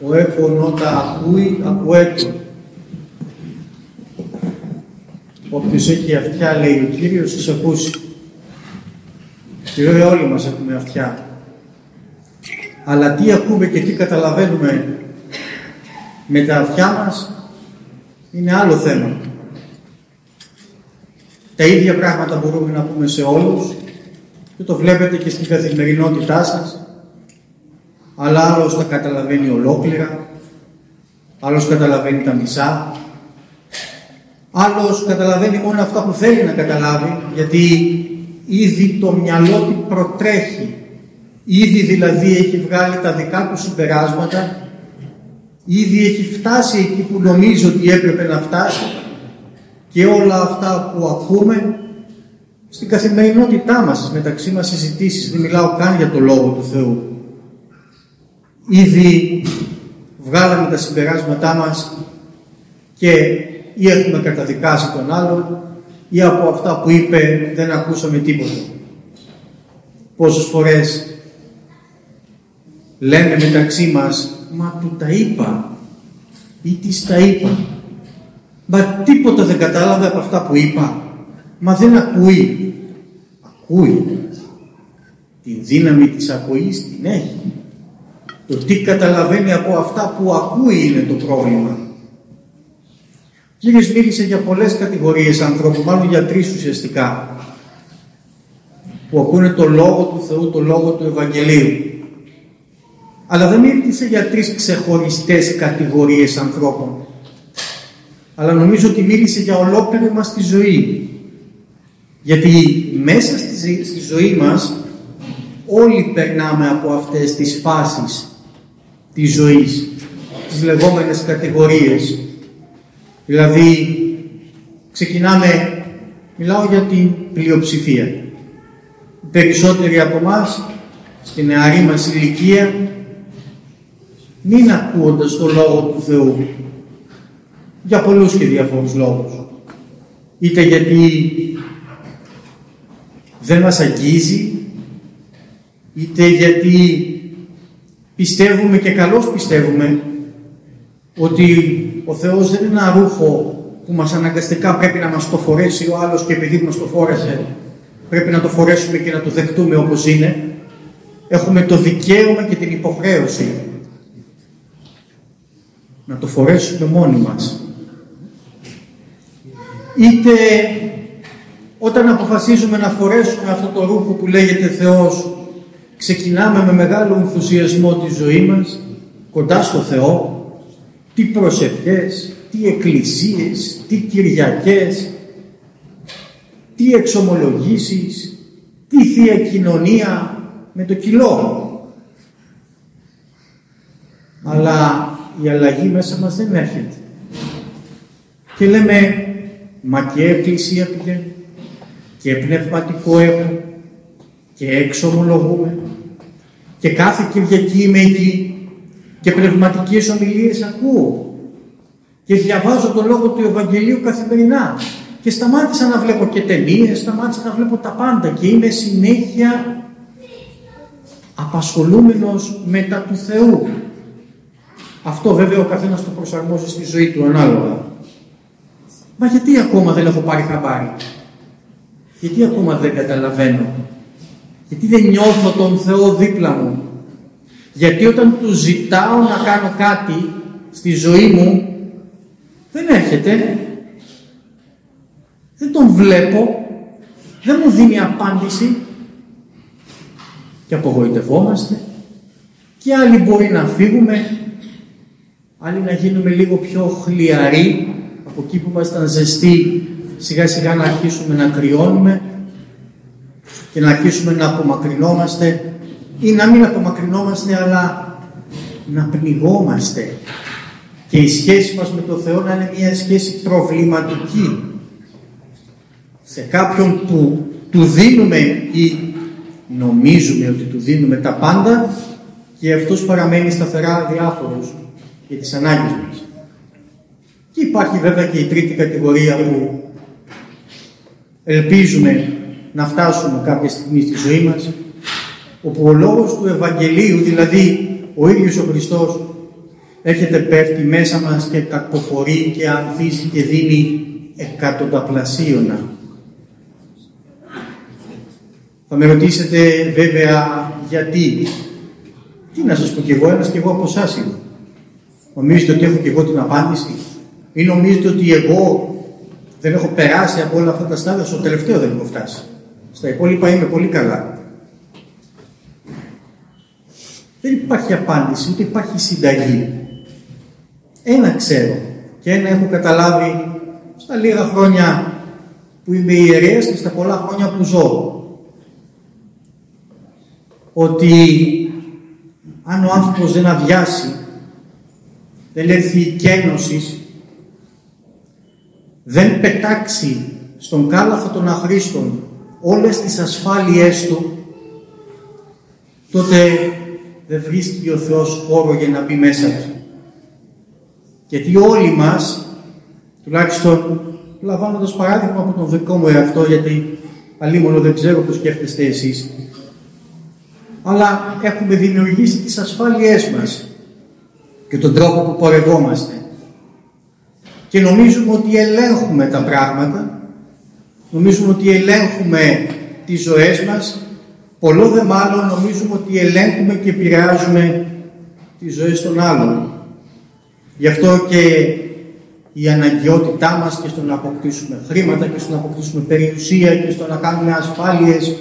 Ο έφων όταν ακούει, ακουέτο. Όποιος έχει αυτιά, λέει ο Κύριος, σας ακούσει. Και βέβαια όλοι μας έχουμε αυτιά. Αλλά τι ακούμε και τι καταλαβαίνουμε με τα αυτιά μας είναι άλλο θέμα. Τα ίδια πράγματα μπορούμε να πούμε σε όλους και το βλέπετε και στην καθημερινότητά σας αλλά άλλος τα καταλαβαίνει ολόκληρα, άλλος καταλαβαίνει τα μισά, άλλος καταλαβαίνει μόνο αυτά που θέλει να καταλάβει, γιατί ήδη το μυαλό του προτρέχει, ήδη δηλαδή έχει βγάλει τα δικά του συμπεράσματα, ήδη έχει φτάσει εκεί που νομίζει ότι έπρεπε να φτάσει και όλα αυτά που ακούμε στην καθημερινότητά μας, μεταξύ μας συζητήσεις, δεν μιλάω καν για το Λόγο του Θεού, ήδη βγάλαμε τα συμπεράσματά μας και ή έχουμε καταδικάσει τον άλλον ή από αυτά που είπε δεν ακούσαμε τίποτα. Πόσες φορές λέμε μεταξύ μας «Μα του τα είπα» ή «Τις τα είπα». Μα τίποτα δεν κατάλαβε από αυτά που είπα. Μα δεν ακούει. Ακούει. Την δύναμη της ακοής την έχει. Το τι καταλαβαίνει από αυτά που ακούει είναι το πρόβλημα. Ο Κύριος μίλησε για πολλές κατηγορίες ανθρώπων, μάλλον για τρεις ουσιαστικά, που ακούνε το Λόγο του Θεού, το Λόγο του Ευαγγελίου. Αλλά δεν μίλησε για τρεις ξεχωριστές κατηγορίες ανθρώπων. Αλλά νομίζω ότι μίλησε για ολόκληρη μας τη ζωή. Γιατί μέσα στη, στη ζωή μας όλοι περνάμε από αυτές τις φάσεις της ζωής, τις λεγόμενες κατηγορίες. Δηλαδή, ξεκινάμε, μιλάω για την πλειοψηφία. Οι περισσότεροι από εμάς στη νεαρή μας ηλικία, μην ακούοντας το Λόγο του Θεού, για πολλούς και διαφόρους λόγους. Είτε γιατί δεν μας αγγίζει, είτε γιατί πιστεύουμε και καλώς πιστεύουμε ότι ο Θεός δεν είναι ένα ρούχο που μας αναγκαστικά πρέπει να μας το φορέσει ο άλλος και επειδή μας το φόρεσε πρέπει να το φορέσουμε και να το δεχτούμε όπως είναι. Έχουμε το δικαίωμα και την υποχρέωση να το φορέσουμε μόνοι μας. Είτε όταν αποφασίζουμε να φορέσουμε αυτό το ρούχο που λέγεται Θεός ξεκινάμε με μεγάλο ενθουσιασμό τη ζωή μας κοντά στο Θεό τι προσευχές, τι εκκλησίες, τι Κυριακές, τι εξομολογήσεις, τι Θεία Κοινωνία με το κιλό. Αλλά η αλλαγή μέσα μας δεν έρχεται. Και λέμε, μα και εκκλησία πηγαίνει και πνευματικό έχουμε και έξω ομολογούμε και κάθε Κυριακή είμαι εκεί και πνευματικές ομιλίες ακούω και διαβάζω το λόγο του Ευαγγελίου καθημερινά και σταμάτησα να βλέπω και ταινίες, σταμάτησα να βλέπω τα πάντα και είμαι συνέχεια απασχολούμενος με τα του Θεού. Αυτό βέβαια ο καθένας το προσαρμόζει στη ζωή του ανάλογα. Μα γιατί ακόμα δεν έχω πάρει χαμπάρι; Γιατί ακόμα δεν καταλαβαίνω; Γιατί δεν νιώθω τον Θεό δίπλα μου. Γιατί όταν του ζητάω να κάνω κάτι στη ζωή μου, δεν έρχεται. Δεν τον βλέπω. Δεν μου δίνει απάντηση. Και απογοητευόμαστε. Και άλλοι μπορεί να φύγουμε. Άλλοι να γίνουμε λίγο πιο χλιαροί. Από εκεί που ήμασταν ζεστοί, σιγά σιγά να αρχίσουμε να κρυώνουμε και να αρχίσουμε να απομακρυνόμαστε ή να μην απομακρυνόμαστε αλλά να πνιγόμαστε και η σχέση μας με τον Θεό να είναι μια σχέση προβληματική σε κάποιον που του δίνουμε ή νομίζουμε ότι του δίνουμε τα πάντα και αυτός παραμένει σταθερά διάφορος για τις ανάγκες μας. Και υπάρχει βέβαια και η τρίτη κατηγορία που ελπίζουμε να φτάσουμε κάποια στιγμή στη ζωή μας όπου ο λόγος του Ευαγγελίου, δηλαδή ο ίδιος ο Χριστός έρχεται πέφτει μέσα μας και κακοφορεί και ανθίζει και δίνει εκατονταπλασίωνα. Θα με ρωτήσετε βέβαια γιατί. Τι να σας πω κι εγώ, ένας κι εγώ από εσάς είμαι. Νομίζετε ότι έχω κι εγώ την απάντηση; Ή νομίζετε ότι εγώ δεν έχω περάσει από όλα αυτά τα στάδια, στο τελευταίο δεν έχω φτάσει; Στα υπόλοιπα είμαι πολύ καλά. Δεν υπάρχει απάντηση, ούτε υπάρχει συνταγή. Ένα ξέρω και ένα έχω καταλάβει στα λίγα χρόνια που είμαι ιερέας και στα πολλά χρόνια που ζω. Ότι αν ο άνθρωπος δεν αδειάσει, δεν έρθει η κένωση, δεν πετάξει στον κάλαθο των αχρήστων όλες τις ασφάλειές του, τότε δεν βρίσκει ο Θεός χώρο για να μπει μέσα του. Γιατί όλοι μας, τουλάχιστον λαμβάνοντας παράδειγμα από τον δικό μου εαυτό, γιατί αλλήμωνο δεν ξέρω πώς σκέφτεστε εσείς, αλλά έχουμε δημιουργήσει τις ασφάλειές μας και τον τρόπο που πορευόμαστε. Και νομίζουμε ότι ελέγχουμε τα πράγματα, νομίζουμε ότι ελέγχουμε τις ζωές μας, πολλό δε μάλλον νομίζουμε ότι ελέγχουμε και επηρεάζουμε τις ζωές των άλλων. Γι' αυτό και η αναγκαιότητά μας και στο να αποκτήσουμε χρήματα και στο να αποκτήσουμε περιουσία και στο να κάνουμε ασφάλειες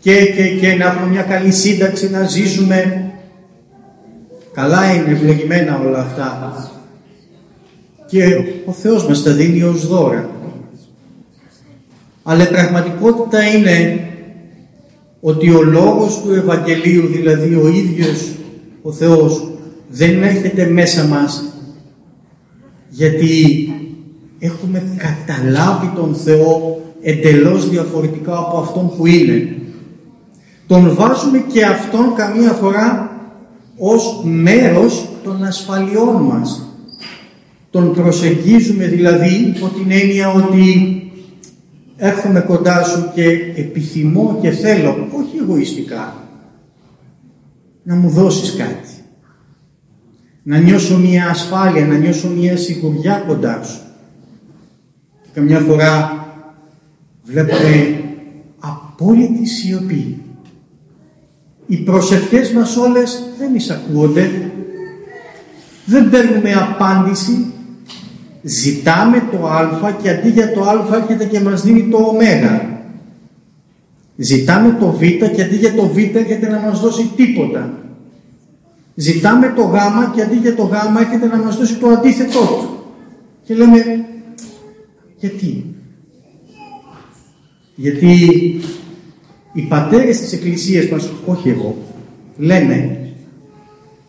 και, και, και να έχουμε μια καλή σύνταξη, να ζήσουμε. Καλά είναι ευλογημένα όλα αυτά. Και ο Θεός μας τα δίνει ως δώρα. Αλλά η πραγματικότητα είναι ότι ο λόγος του Ευαγγελίου, δηλαδή ο ίδιος ο Θεός, δεν έρχεται μέσα μας γιατί έχουμε καταλάβει τον Θεό εντελώς διαφορετικά από Αυτόν που είναι. Τον βάζουμε και Αυτόν καμία φορά ως μέρος των ασφαλιών μας. Τον προσεγγίζουμε δηλαδή υπό την έννοια ότι έρχομαι κοντά σου και επιθυμώ και θέλω, όχι εγωιστικά, να μου δώσεις κάτι να νιώσω μία ασφάλεια, να νιώσω μία σιγουριά κοντά σου. Και καμιά φορά βλέπουμε απόλυτη σιωπή. Οι προσευχές μας όλες δεν εισακούονται, δεν παίρνουμε απάντηση, ζητάμε το α και αντί για το α έρχεται και μας δίνει το ω. Ζητάμε το β και αντί για το β έρχεται να μας δώσει τίποτα. Ζητάμε το γάμα και αντί για το γάμα έχετε να μας δώσει το αντίθετό του. Και λέμε, γιατί; Γιατί οι πατέρες της Εκκλησίας μας, όχι εγώ, λένε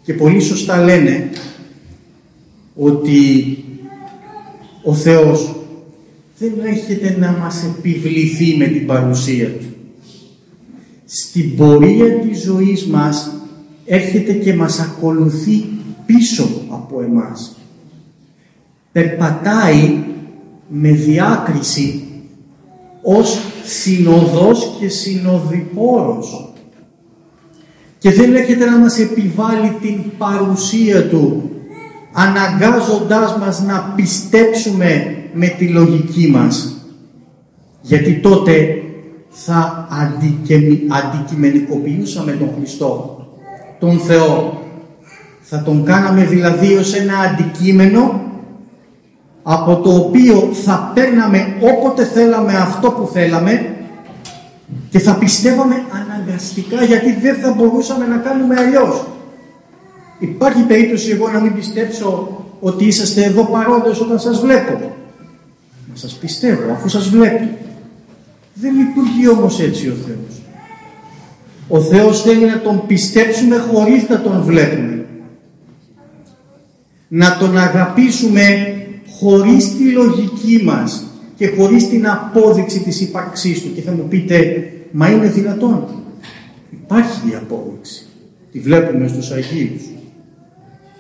και πολύ σωστά λένε ότι ο Θεός δεν έρχεται να μας επιβληθεί με την παρουσία Του. Στην πορεία της ζωής μας έρχεται και μας ακολουθεί πίσω από εμάς. Περπατάει με διάκριση ως συνοδός και συνοδοιπόρος και δεν έρχεται να μας επιβάλλει την παρουσία Του αναγκάζοντάς μας να πιστέψουμε με τη λογική μας γιατί τότε θα αντικειμενικοποιούσαμε τον Χριστό τον Θεό. Θα τον κάναμε δηλαδή ως ένα αντικείμενο από το οποίο θα παίρναμε όποτε θέλαμε αυτό που θέλαμε και θα πιστεύαμε αναγκαστικά γιατί δεν θα μπορούσαμε να κάνουμε αλλιώς. Υπάρχει περίπτωση εγώ να μην πιστέψω ότι είσαστε εδώ παρόντες όταν σας βλέπω. Να σας πιστεύω αφού σας βλέπω. Δεν λειτουργεί όμως έτσι ο Θεός. Ο Θεός θέλει να τον πιστέψουμε χωρίς να τον βλέπουμε. Να τον αγαπήσουμε χωρίς τη λογική μας και χωρίς την απόδειξη της ύπαρξής του. Και θα μου πείτε, μα είναι δυνατόν. Υπάρχει η απόδειξη. Τη βλέπουμε στους Αγίους.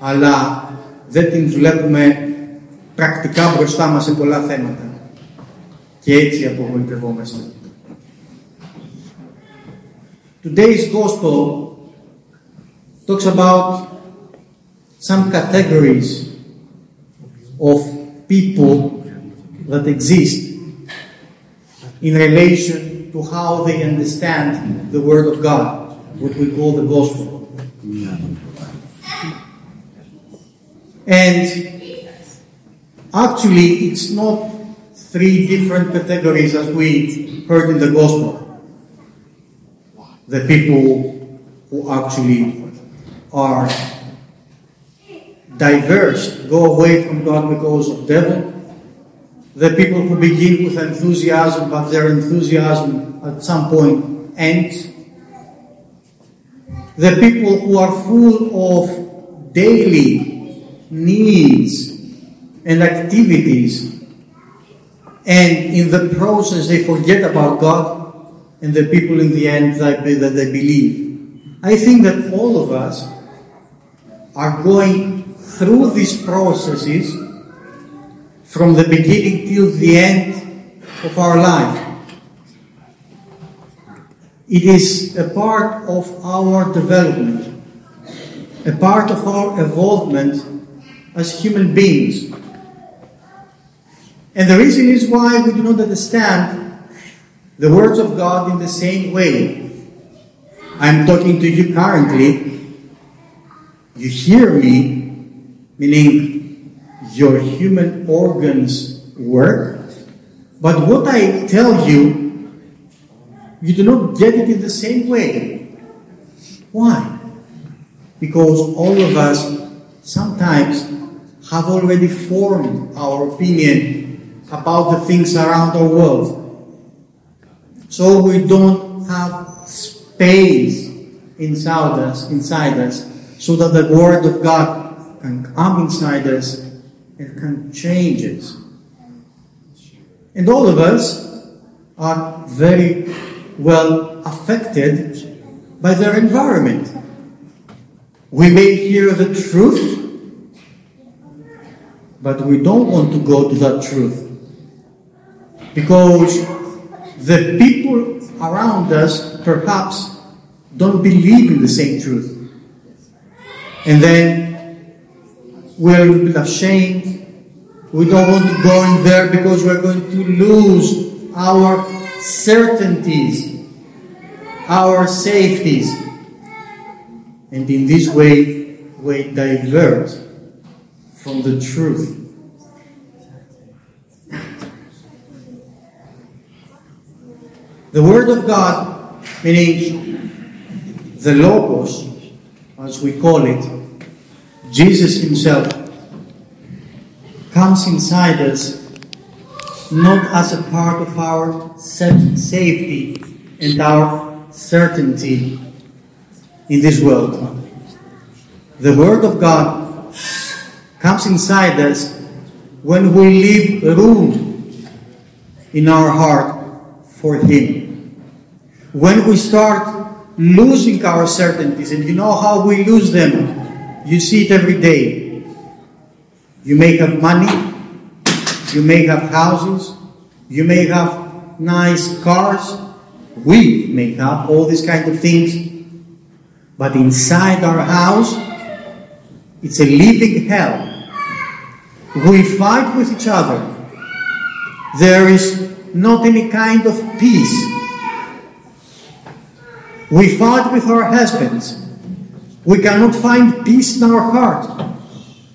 Αλλά δεν την βλέπουμε πρακτικά μπροστά μας σε πολλά θέματα. Και έτσι απογοητευόμαστε. Today's gospel talks about some categories of people that exist in relation to how they understand the Word of God, what we call the Gospel. And actually, it's not three different categories as we heard in the Gospel. The people who actually are diverse, go away from God because of devil. The people who begin with enthusiasm, but their enthusiasm at some point ends. The people who are full of daily needs and activities, and in the process they forget about God, and the people in the end that they believe. I think that all of us are going through these processes from the beginning till the end of our life. It is a part of our development, a part of our evolvement as human beings. And the reason is why we do not understand the words of God in the same way. I'm talking to you currently. You hear me, meaning your human organs work. But what I tell you, you do not get it in the same way. Why? Because all of us sometimes have already formed our opinion about the things around our world. So we don't have space inside us, inside us, so that the Word of God can come inside us and can change us. And all of us are very well affected by their environment. We may hear the truth, but we don't want to go to that truth. Because the people around us perhaps don't believe in the same truth. And then we're a bit ashamed. We don't want to go in there because we're going to lose our certainties, our safeties. And in this way, we divert from the truth. The Word of God, meaning the Logos, as we call it, Jesus Himself, comes inside us not as a part of our safety and our certainty in this world. The Word of God comes inside us when we leave room in our heart for Him. When we start losing our certainties, and you know how we lose them, you see it every day. You may have money, you may have houses, you may have nice cars, we may have all these kind of things, but inside our house, it's a living hell. We fight with each other. There is not any kind of peace. We fight with our husbands. We cannot find peace in our heart.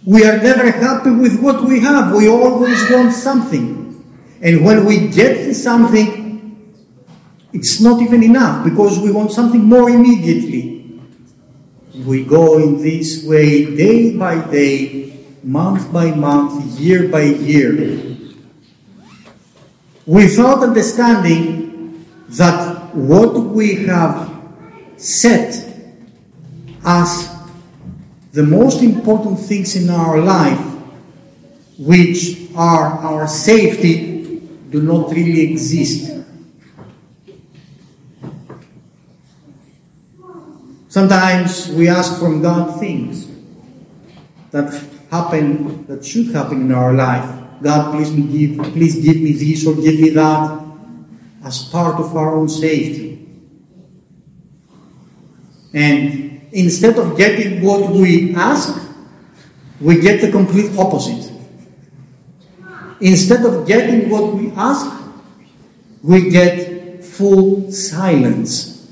We are never happy with what we have. We always want something. And when we get something, it's not even enough because we want something more immediately. We go in this way day by day, month by month, year by year, without understanding that what we have set as the most important things in our life, which are our safety, do not really exist. Sometimes we ask from God things that happen, that should happen in our life. God, please give, please give me this or give me that, as part of our own safety. And instead of getting what we ask, we get the complete opposite. Instead of getting what we ask, we get full silence.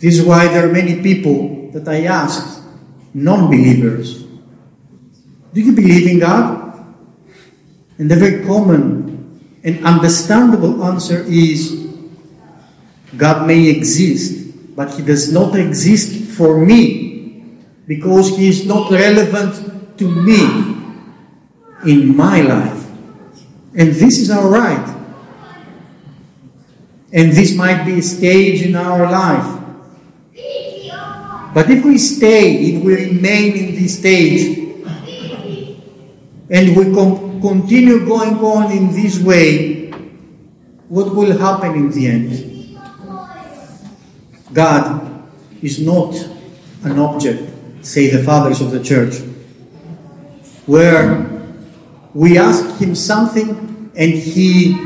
This is why there are many people that I asked, non believers, do you believe in God? And the very common and understandable answer is God may exist, but He does not exist for me because He is not relevant to me in my life. And this is our right. And this might be a stage in our life. But if we stay, if we remain in this stage, and we continue going on in this way, what will happen in the end? God is not an object, say the fathers of the church, where we ask Him something and He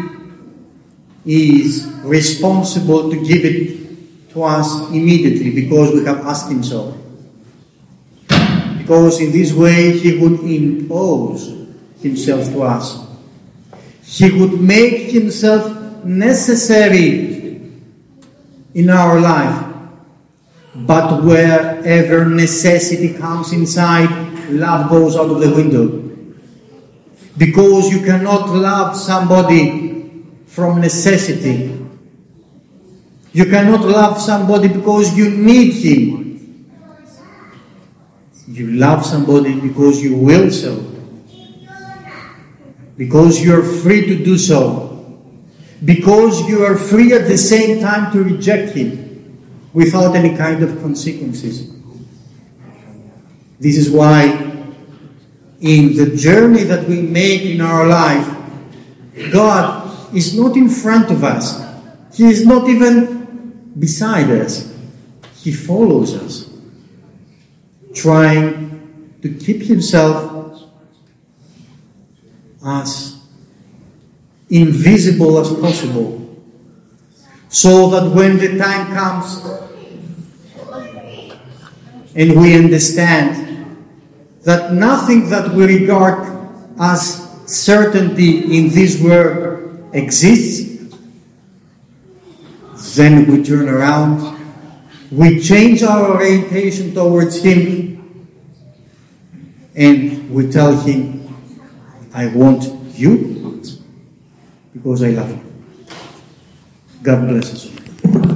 is responsible to give it to us immediately because we have asked Him so. Because in this way He would impose Himself to us. He would make Himself necessary in our life. But wherever necessity comes inside, love goes out of the window. Because you cannot love somebody from necessity. You cannot love somebody because you need him. You love somebody because you will so. Because you are free to do so. Because you are free at the same time to reject him without any kind of consequences. This is why in the journey that we make in our life, God is not in front of us. He is not even beside us. He follows us, trying to keep himself as invisible as possible. So that when the time comes and we understand that nothing that we regard as certainty in this world exists, then we turn around, we change our orientation towards Him, and we tell Him, I want you because I love you. God bless us.